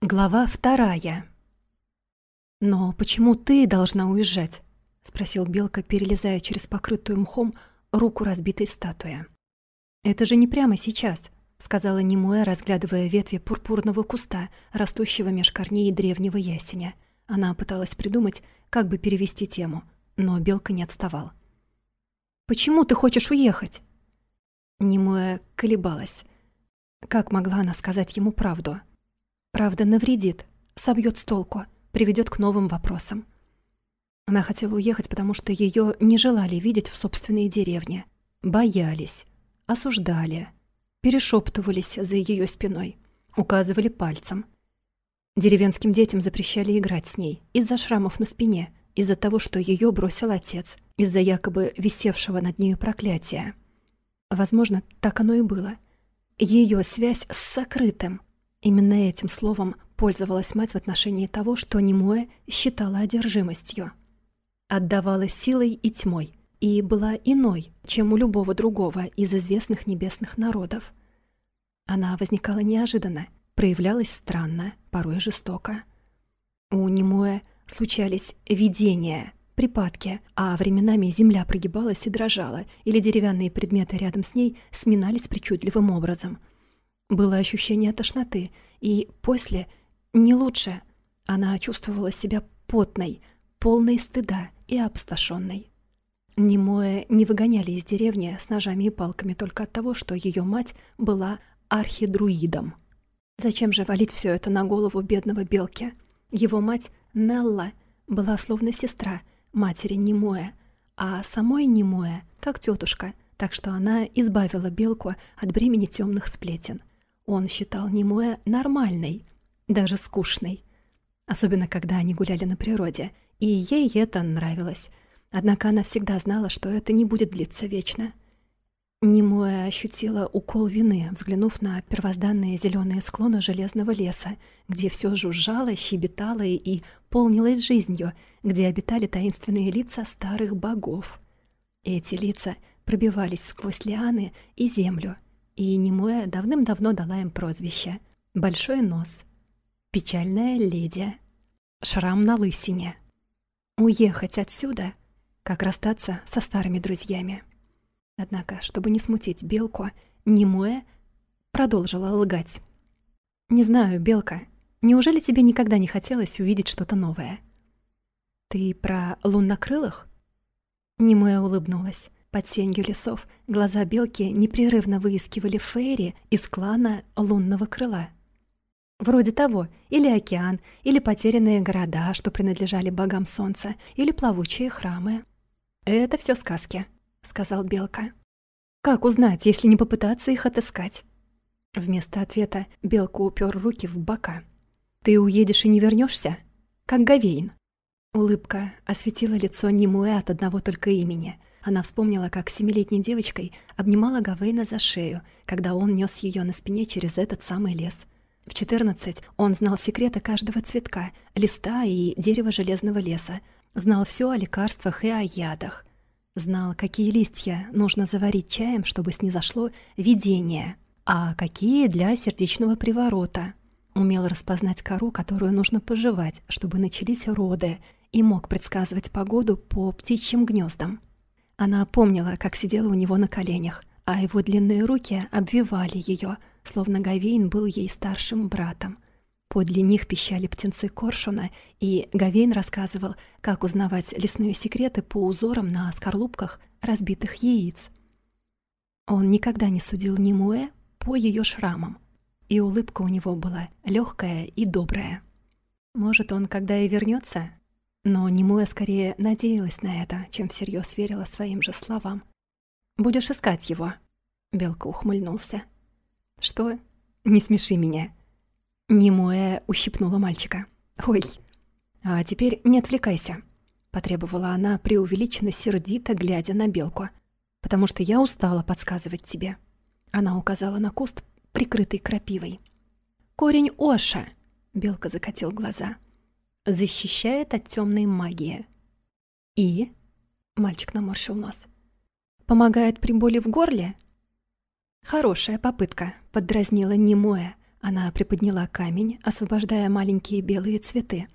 Глава вторая. «Но почему ты должна уезжать?» — спросил Белка, перелезая через покрытую мхом руку разбитой статуи. «Это же не прямо сейчас», — сказала Немуэ, разглядывая ветви пурпурного куста, растущего меж корней древнего ясеня. Она пыталась придумать, как бы перевести тему, но Белка не отставал. «Почему ты хочешь уехать?» Немуэ колебалась. Как могла она сказать ему правду? Правда, навредит, собьет с толку, приведет к новым вопросам. Она хотела уехать, потому что ее не желали видеть в собственной деревне. Боялись, осуждали, перешептывались за ее спиной, указывали пальцем. Деревенским детям запрещали играть с ней из-за шрамов на спине, из-за того, что ее бросил отец, из-за якобы висевшего над нею проклятия. Возможно, так оно и было. Ее связь с сокрытым — Именно этим словом пользовалась мать в отношении того, что Немуэ считала одержимостью. Отдавала силой и тьмой, и была иной, чем у любого другого из известных небесных народов. Она возникала неожиданно, проявлялась странно, порой жестоко. У Немуэ случались видения, припадки, а временами земля прогибалась и дрожала, или деревянные предметы рядом с ней сминались причудливым образом — было ощущение тошноты, и после не лучше. Она чувствовала себя потной, полной стыда и опустошенной. Немое не выгоняли из деревни с ножами и палками только от того, что ее мать была архидруидом. Зачем же валить все это на голову бедного Белки? Его мать, Нелла, была словно сестра матери Немоя, а самой Немоя как тетушка, так что она избавила Белку от бремени темных сплетен. Он считал Немуэ нормальной, даже скучной. Особенно, когда они гуляли на природе, и ей это нравилось. Однако она всегда знала, что это не будет длиться вечно. Немуэ ощутила укол вины, взглянув на первозданные зеленые склоны железного леса, где все жужжало, щебетало и полнилось жизнью, где обитали таинственные лица старых богов. Эти лица пробивались сквозь лианы и землю — и Немуэ давным-давно дала им прозвище «Большой нос», «Печальная леди», «Шрам на лысине». Уехать отсюда, как расстаться со старыми друзьями. Однако, чтобы не смутить Белку, Немуэ продолжила лгать. «Не знаю, Белка, неужели тебе никогда не хотелось увидеть что-то новое?» «Ты про луннокрылых?» Немуэ улыбнулась. Под сенью лесов глаза белки непрерывно выискивали Фейри из клана лунного крыла. Вроде того, или океан, или потерянные города, что принадлежали богам солнца, или плавучие храмы. «Это все сказки», — сказал Белка. «Как узнать, если не попытаться их отыскать?» Вместо ответа Белка упер руки в бока. «Ты уедешь и не вернешься, Как Гавейн». Улыбка осветила лицо Нимуэ от одного только имени — она вспомнила, как семилетней девочкой обнимала Гавейна за шею, когда он нес ее на спине через этот самый лес. В 14 он знал секреты каждого цветка, листа и дерева железного леса, знал все о лекарствах и о ядах, знал, какие листья нужно заварить чаем, чтобы снизошло видение, а какие для сердечного приворота. Умел распознать кору, которую нужно пожевать, чтобы начались роды, и мог предсказывать погоду по птичьим гнездам. Она помнила, как сидела у него на коленях, а его длинные руки обвивали ее, словно Гавейн был ей старшим братом. Подле них пищали птенцы коршуна, и Гавейн рассказывал, как узнавать лесные секреты по узорам на скорлупках разбитых яиц. Он никогда не судил Нимуэ по ее шрамам, и улыбка у него была легкая и добрая. Может, он, когда и вернется, но Немуя скорее надеялась на это, чем всерьез верила своим же словам. «Будешь искать его?» Белка ухмыльнулся. «Что? Не смеши меня». Немуэ ущипнула мальчика. «Ой, а теперь не отвлекайся», — потребовала она преувеличенно сердито, глядя на Белку. «Потому что я устала подсказывать тебе». Она указала на куст, прикрытый крапивой. «Корень Оша!» — Белка закатил глаза защищает от темной магии. И... Мальчик наморщил нос. Помогает при боли в горле? Хорошая попытка, поддразнила Немоя, Она приподняла камень, освобождая маленькие белые цветы.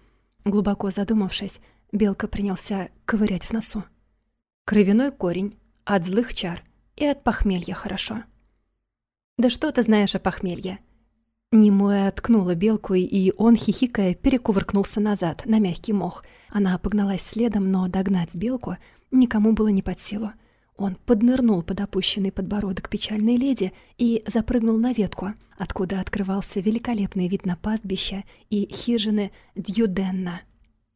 Глубоко задумавшись, белка принялся ковырять в носу. Кровяной корень, от злых чар и от похмелья хорошо. «Да что ты знаешь о похмелье?» Немоя откнула белку, и он, хихикая, перекувыркнулся назад, на мягкий мох. Она погналась следом, но догнать белку никому было не под силу. Он поднырнул под опущенный подбородок печальной леди и запрыгнул на ветку, откуда открывался великолепный вид на пастбище и хижины Дьюденна.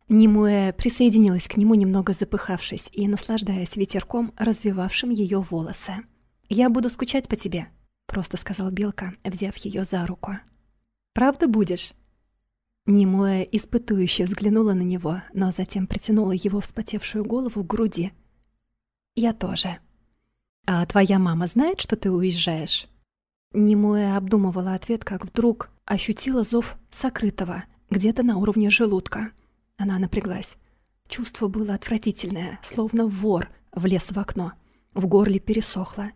Немуэ присоединилась к нему, немного запыхавшись и наслаждаясь ветерком, развивавшим ее волосы. «Я буду скучать по тебе», — просто сказал Белка, взяв ее за руку. «Правда будешь?» Немуэ испытующе взглянула на него, но затем притянула его вспотевшую голову к груди. «Я тоже». «А твоя мама знает, что ты уезжаешь?» Немуэ обдумывала ответ, как вдруг ощутила зов сокрытого, где-то на уровне желудка. Она напряглась. Чувство было отвратительное, словно вор влез в окно. В горле пересохло.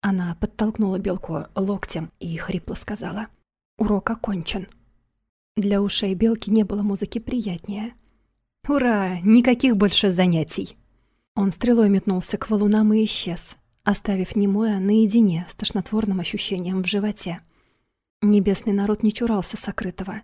Она подтолкнула белку локтем и хрипло сказала. «Урок окончен». Для ушей белки не было музыки приятнее. «Ура! Никаких больше занятий!» Он стрелой метнулся к валунам и исчез, оставив Немоя наедине с тошнотворным ощущением в животе. Небесный народ не чурался сокрытого,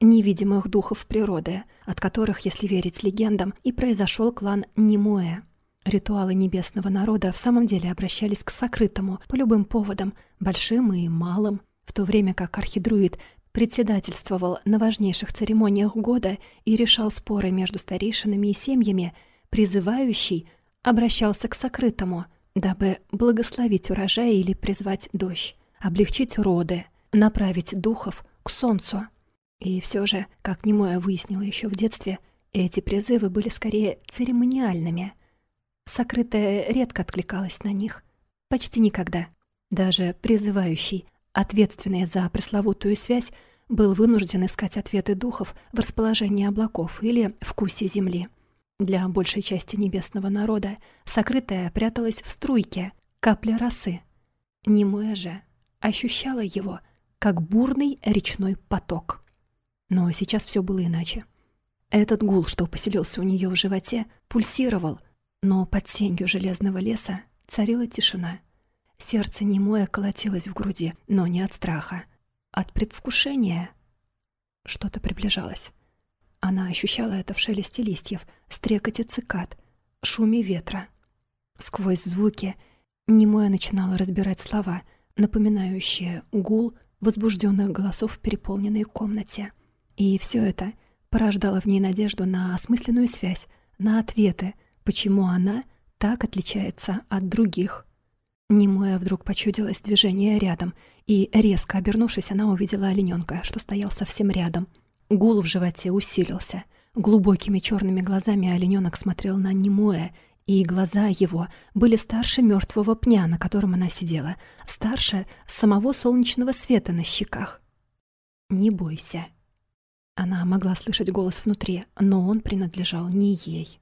невидимых духов природы, от которых, если верить легендам, и произошел клан Немуэ. Ритуалы небесного народа в самом деле обращались к сокрытому по любым поводам, большим и малым, в то время как архидруид председательствовал на важнейших церемониях года и решал споры между старейшинами и семьями, призывающий обращался к сокрытому, дабы благословить урожай или призвать дождь, облегчить роды, направить духов к солнцу. И все же, как немое выяснила еще в детстве, эти призывы были скорее церемониальными. Сокрытая редко откликалась на них. Почти никогда. Даже призывающий, ответственный за пресловутую связь, был вынужден искать ответы духов в расположении облаков или вкусе земли. Для большей части небесного народа сокрытая пряталась в струйке, капля росы. Немое же ощущала его, как бурный речной поток. Но сейчас все было иначе. Этот гул, что поселился у нее в животе, пульсировал, но под сенью железного леса царила тишина. Сердце немое колотилось в груди, но не от страха. От предвкушения что-то приближалось. Она ощущала это в шелесте листьев, стрекоте цикад, шуме ветра. Сквозь звуки немое начинала разбирать слова, напоминающие гул возбужденных голосов в переполненной комнате — и все это порождало в ней надежду на осмысленную связь, на ответы, почему она так отличается от других. Немоя вдруг почудилось движение рядом, и, резко обернувшись, она увидела олененка, что стоял совсем рядом. Гул в животе усилился. Глубокими черными глазами олененок смотрел на Немоя, и глаза его были старше мертвого пня, на котором она сидела, старше самого солнечного света на щеках. «Не бойся», она могла слышать голос внутри, но он принадлежал не ей.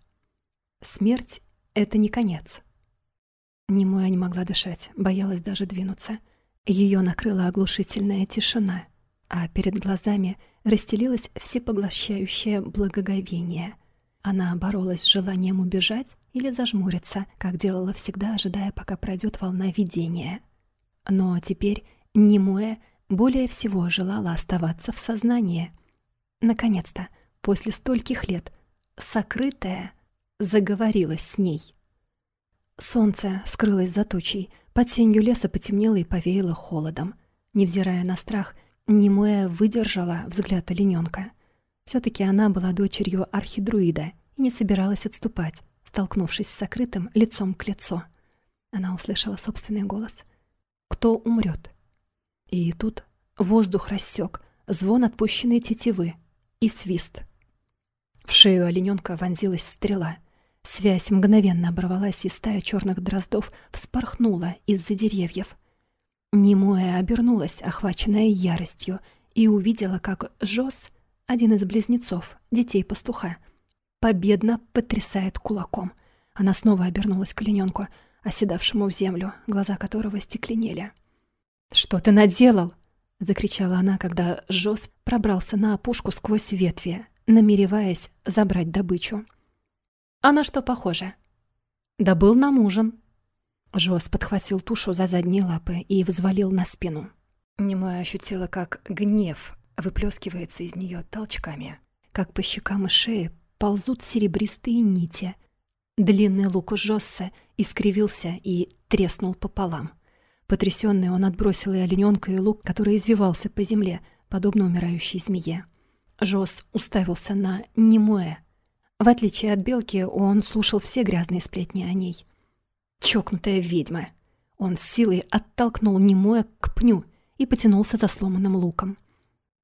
Смерть — это не конец. Немоя не могла дышать, боялась даже двинуться. Ее накрыла оглушительная тишина, а перед глазами расстелилось всепоглощающее благоговение. Она боролась с желанием убежать или зажмуриться, как делала всегда, ожидая, пока пройдет волна видения. Но теперь Немуэ более всего желала оставаться в сознании — Наконец-то, после стольких лет, сокрытая заговорила с ней. Солнце скрылось за тучей, под сенью леса потемнело и повеяло холодом. Невзирая на страх, Немуэ выдержала взгляд олененка. Все-таки она была дочерью архидруида и не собиралась отступать, столкнувшись с сокрытым лицом к лицу. Она услышала собственный голос. «Кто умрет?» И тут воздух рассек, звон отпущенной тетивы, и свист. В шею олененка вонзилась стрела. Связь мгновенно оборвалась, и стая черных дроздов вспорхнула из-за деревьев. Немоя обернулась, охваченная яростью, и увидела, как Жос, один из близнецов, детей пастуха, победно потрясает кулаком. Она снова обернулась к олененку, оседавшему в землю, глаза которого стекленели. «Что ты наделал?» — закричала она, когда Жос пробрался на опушку сквозь ветви, намереваясь забрать добычу. «А на что похоже?» «Да был нам ужин». Жос подхватил тушу за задние лапы и взвалил на спину. Немоя ощутила, как гнев выплескивается из нее толчками, как по щекам и шее ползут серебристые нити. Длинный лук у Жосса искривился и треснул пополам. Потрясённый он отбросил и оленёнка, и лук, который извивался по земле, подобно умирающей змее. Жос уставился на Немуэ. В отличие от Белки, он слушал все грязные сплетни о ней. Чокнутая ведьма. Он с силой оттолкнул Немуэ к пню и потянулся за сломанным луком.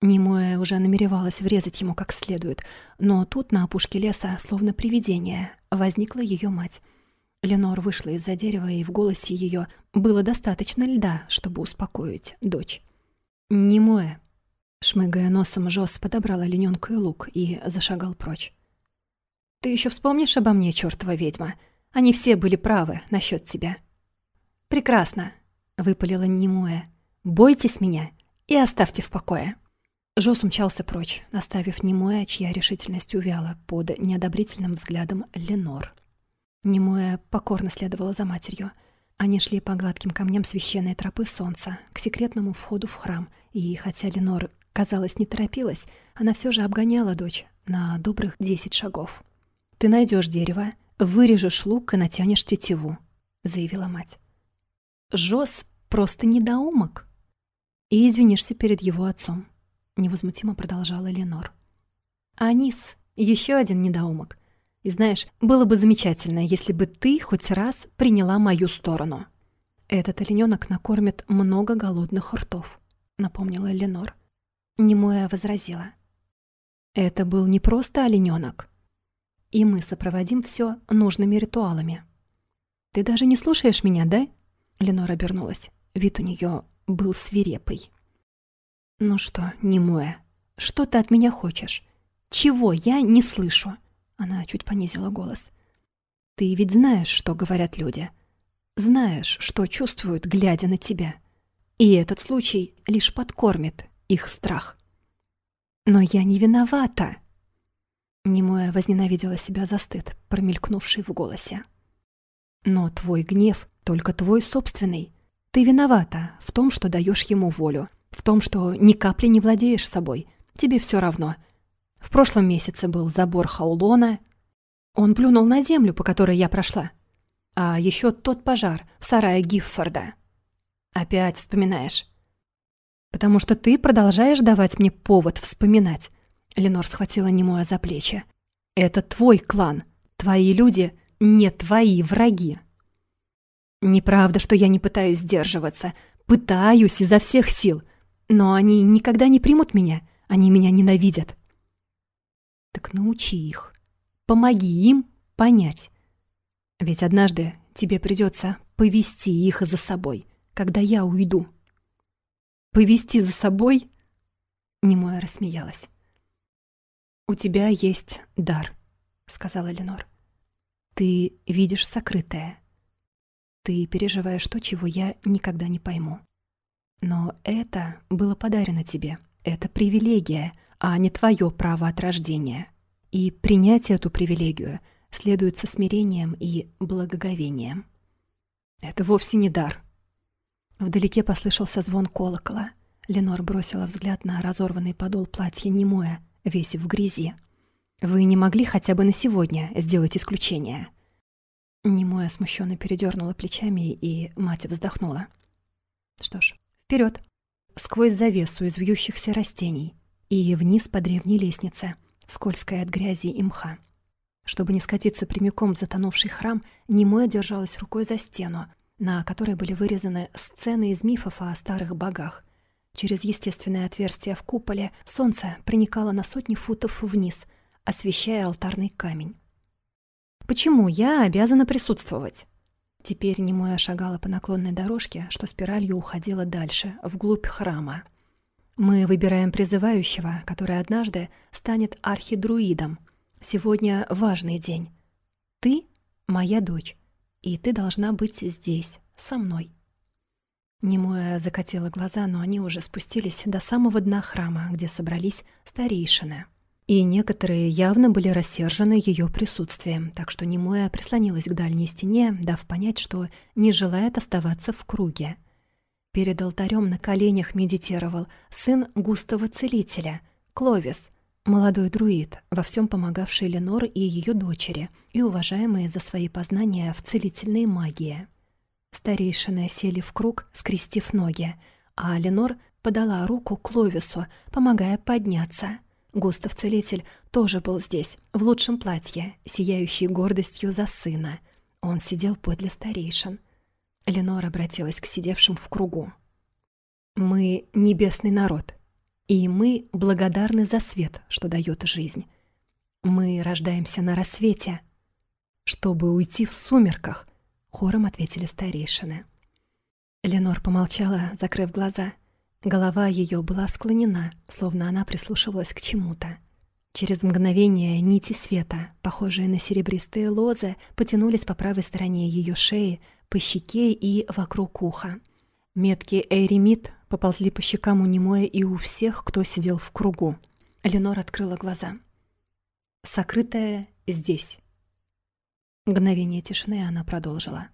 Немуэ уже намеревалась врезать ему как следует, но тут на опушке леса, словно привидение, возникла её мать — Ленор вышла из-за дерева, и в голосе ее было достаточно льда, чтобы успокоить дочь. «Не мое». Шмыгая носом, Жос подобрал оленёнка и лук и зашагал прочь. «Ты еще вспомнишь обо мне, чертова ведьма? Они все были правы насчет тебя». «Прекрасно», — выпалила Немуэ. «Бойтесь меня и оставьте в покое». Жос умчался прочь, оставив Немуэ, чья решительность увяла под неодобрительным взглядом Ленор. Немуэ покорно следовала за матерью. Они шли по гладким камням священной тропы солнца к секретному входу в храм, и хотя Ленор, казалось, не торопилась, она все же обгоняла дочь на добрых десять шагов. «Ты найдешь дерево, вырежешь лук и натянешь тетиву», — заявила мать. «Жос просто недоумок!» «И извинишься перед его отцом», — невозмутимо продолжала Ленор. «Анис, еще один недоумок. И знаешь, было бы замечательно, если бы ты хоть раз приняла мою сторону. Этот оленёнок накормит много голодных ртов, напомнила Ленор. Немоя возразила. Это был не просто оленёнок. И мы сопроводим всё нужными ритуалами. Ты даже не слушаешь меня, да? Ленор обернулась. Вид у неё был свирепый. Ну что, Немоя, что ты от меня хочешь? Чего я не слышу? Она чуть понизила голос. «Ты ведь знаешь, что говорят люди. Знаешь, что чувствуют, глядя на тебя. И этот случай лишь подкормит их страх. Но я не виновата!» Немоя возненавидела себя за стыд, промелькнувший в голосе. «Но твой гнев только твой собственный. Ты виновата в том, что даешь ему волю, в том, что ни капли не владеешь собой. Тебе все равно, в прошлом месяце был забор Хаулона. Он плюнул на землю, по которой я прошла. А еще тот пожар в сарае Гиффорда. Опять вспоминаешь. Потому что ты продолжаешь давать мне повод вспоминать. Ленор схватила Немоя за плечи. Это твой клан. Твои люди не твои враги. Неправда, что я не пытаюсь сдерживаться. Пытаюсь изо всех сил. Но они никогда не примут меня. Они меня ненавидят. Так научи их. Помоги им понять. Ведь однажды тебе придется повести их за собой, когда я уйду. Повести за собой? Немоя рассмеялась. «У тебя есть дар», — сказала Ленор. «Ты видишь сокрытое. Ты переживаешь то, чего я никогда не пойму. Но это было подарено тебе. Это привилегия, а не твое право от рождения. И принять эту привилегию следует со смирением и благоговением. Это вовсе не дар. Вдалеке послышался звон колокола. Ленор бросила взгляд на разорванный подол платья немое, весь в грязи. «Вы не могли хотя бы на сегодня сделать исключение?» Немоя смущенно передернула плечами, и мать вздохнула. «Что ж, вперед! Сквозь завесу из вьющихся растений и вниз по древней лестнице, скользкой от грязи и мха. Чтобы не скатиться прямиком в затонувший храм, Немоя держалась рукой за стену, на которой были вырезаны сцены из мифов о старых богах. Через естественное отверстие в куполе солнце проникало на сотни футов вниз, освещая алтарный камень. «Почему я обязана присутствовать?» Теперь Немоя шагала по наклонной дорожке, что спиралью уходила дальше, вглубь храма. Мы выбираем призывающего, который однажды станет архидруидом. Сегодня важный день. Ты — моя дочь, и ты должна быть здесь, со мной. Немоя закатила глаза, но они уже спустились до самого дна храма, где собрались старейшины. И некоторые явно были рассержены ее присутствием, так что Немоя прислонилась к дальней стене, дав понять, что не желает оставаться в круге. Перед алтарем на коленях медитировал сын густого целителя, Кловис, молодой друид, во всем помогавший Ленор и ее дочери, и уважаемые за свои познания в целительной магии. Старейшины сели в круг, скрестив ноги, а Ленор подала руку Кловису, помогая подняться. Густав-целитель тоже был здесь, в лучшем платье, сияющий гордостью за сына. Он сидел подле старейшин. Ленор обратилась к сидевшим в кругу. «Мы — небесный народ, и мы благодарны за свет, что дает жизнь. Мы рождаемся на рассвете, чтобы уйти в сумерках», хором ответили старейшины. Ленор помолчала, закрыв глаза. Голова ее была склонена, словно она прислушивалась к чему-то. Через мгновение нити света, похожие на серебристые лозы, потянулись по правой стороне ее шеи, по щеке и вокруг уха. Метки Эйремит поползли по щекам у Немоя и у всех, кто сидел в кругу. Ленор открыла глаза. «Сокрытая здесь». Мгновение тишины она продолжила.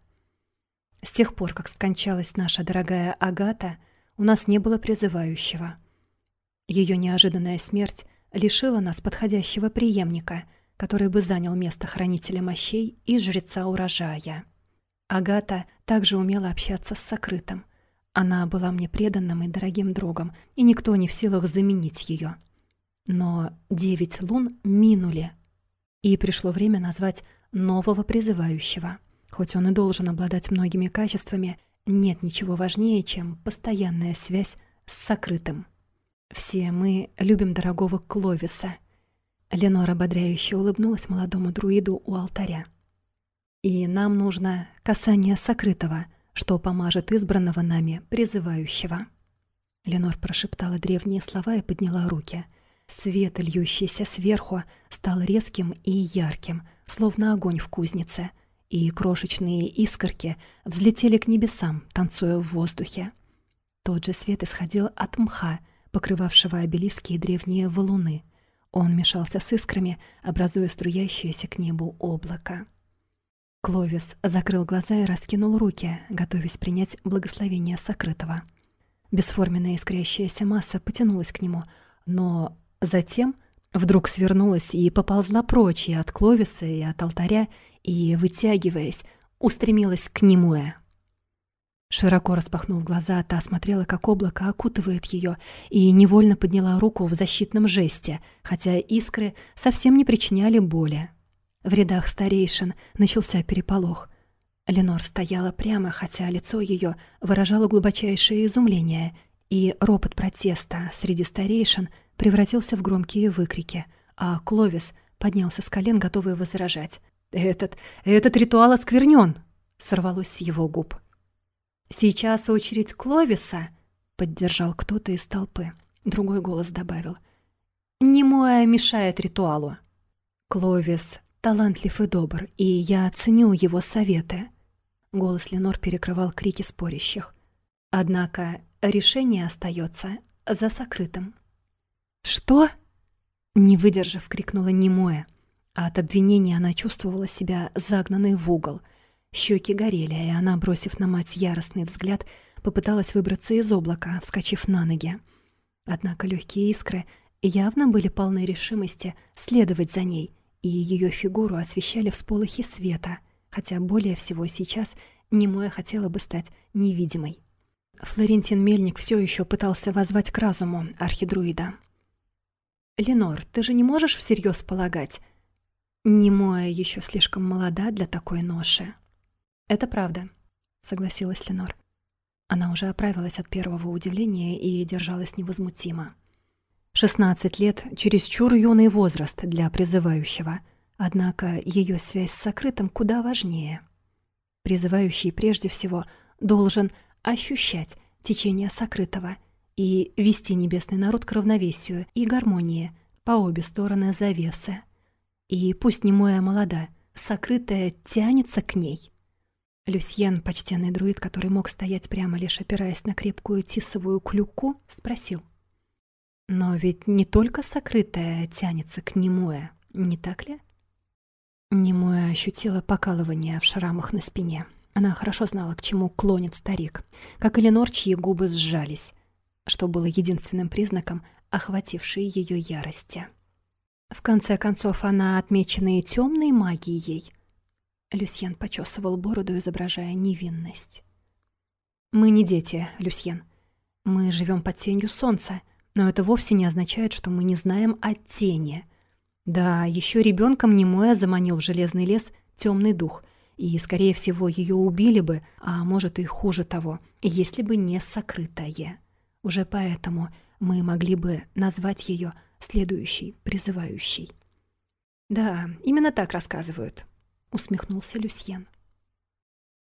«С тех пор, как скончалась наша дорогая Агата, у нас не было призывающего. Ее неожиданная смерть лишила нас подходящего преемника, который бы занял место хранителя мощей и жреца урожая. Агата также умела общаться с сокрытым. Она была мне преданным и дорогим другом, и никто не в силах заменить ее. Но девять лун минули, и пришло время назвать нового призывающего. Хоть он и должен обладать многими качествами, нет ничего важнее, чем постоянная связь с сокрытым. Все мы любим дорогого Кловиса. Ленора ободряюще улыбнулась молодому друиду у алтаря. И нам нужно касание сокрытого, что поможет избранного нами призывающего. Ленор прошептала древние слова и подняла руки — Свет, льющийся сверху, стал резким и ярким, словно огонь в кузнице, и крошечные искорки взлетели к небесам, танцуя в воздухе. Тот же свет исходил от мха, покрывавшего обелиски и древние валуны. Он мешался с искрами, образуя струящееся к небу облако. Кловис закрыл глаза и раскинул руки, готовясь принять благословение сокрытого. Бесформенная искрящаяся масса потянулась к нему, но Затем вдруг свернулась и поползла прочь и от Кловиса, и от алтаря, и, вытягиваясь, устремилась к Немуэ. Широко распахнув глаза, та смотрела, как облако окутывает ее, и невольно подняла руку в защитном жесте, хотя искры совсем не причиняли боли. В рядах старейшин начался переполох. Ленор стояла прямо, хотя лицо ее выражало глубочайшее изумление, и ропот протеста среди старейшин превратился в громкие выкрики, а Кловис поднялся с колен, готовый возражать. «Этот... этот ритуал осквернен!» — сорвалось с его губ. «Сейчас очередь Кловиса!» — поддержал кто-то из толпы. Другой голос добавил. «Немоя мешает ритуалу». «Кловис талантлив и добр, и я ценю его советы». Голос Ленор перекрывал крики спорящих. Однако решение остается за сокрытым. «Что?» Не выдержав, крикнула немое. А от обвинения она чувствовала себя загнанной в угол. Щеки горели, и она, бросив на мать яростный взгляд, попыталась выбраться из облака, вскочив на ноги. Однако легкие искры явно были полны решимости следовать за ней, и ее фигуру освещали всполохи света, хотя более всего сейчас немое хотела бы стать невидимой. Флорентин Мельник все еще пытался возвать к разуму архидруида, «Ленор, ты же не можешь всерьез полагать?» Немоя еще слишком молода для такой ноши. «Это правда», — согласилась Ленор. Она уже оправилась от первого удивления и держалась невозмутимо. «Шестнадцать лет — чересчур юный возраст для призывающего, однако ее связь с сокрытым куда важнее. Призывающий прежде всего должен ощущать течение сокрытого — и вести небесный народ к равновесию и гармонии по обе стороны завесы. И пусть немоя молода, сокрытая тянется к ней. Люсьен, почтенный друид, который мог стоять прямо лишь опираясь на крепкую тисовую клюку, спросил. «Но ведь не только сокрытая тянется к Немуэ, не так ли?» Немуэ ощутила покалывание в шрамах на спине. Она хорошо знала, к чему клонит старик, как и Ленор, чьи губы сжались, что было единственным признаком охватившей ее ярости. В конце концов, она отмечена и темной магией. Люсьен почесывал бороду, изображая невинность. «Мы не дети, Люсьен. Мы живем под тенью солнца, но это вовсе не означает, что мы не знаем о тени. Да, еще ребенком Немоя заманил в железный лес темный дух, и, скорее всего, ее убили бы, а может и хуже того, если бы не сокрытое. Уже поэтому мы могли бы назвать ее следующий, призывающий. «Да, именно так рассказывают», — усмехнулся Люсьен.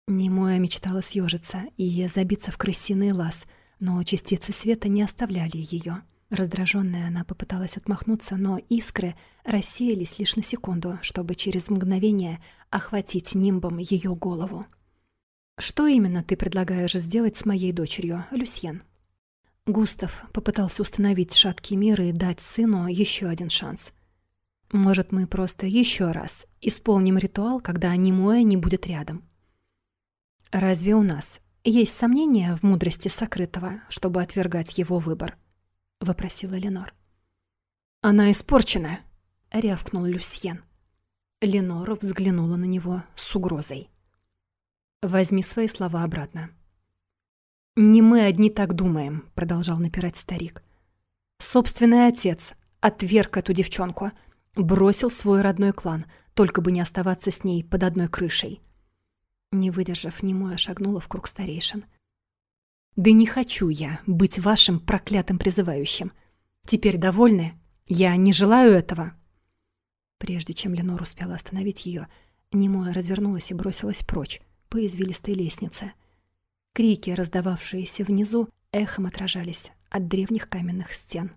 Немоя мечтала съежиться и забиться в крысиный лаз, но частицы света не оставляли ее. Раздраженная она попыталась отмахнуться, но искры рассеялись лишь на секунду, чтобы через мгновение охватить нимбом ее голову. «Что именно ты предлагаешь сделать с моей дочерью, Люсьен?» Густав попытался установить шаткий мир и дать сыну еще один шанс. Может, мы просто еще раз исполним ритуал, когда Немоя не будет рядом. Разве у нас есть сомнения в мудрости сокрытого, чтобы отвергать его выбор? вопросила Ленор. Она испорчена, рявкнул Люсьен. Ленор взглянула на него с угрозой. Возьми свои слова обратно. «Не мы одни так думаем», — продолжал напирать старик. «Собственный отец отверг эту девчонку, бросил свой родной клан, только бы не оставаться с ней под одной крышей». Не выдержав, немоя шагнула в круг старейшин. «Да не хочу я быть вашим проклятым призывающим. Теперь довольны? Я не желаю этого». Прежде чем Ленор успела остановить ее, Немоя развернулась и бросилась прочь по извилистой лестнице — Крики, раздававшиеся внизу, эхом отражались от древних каменных стен.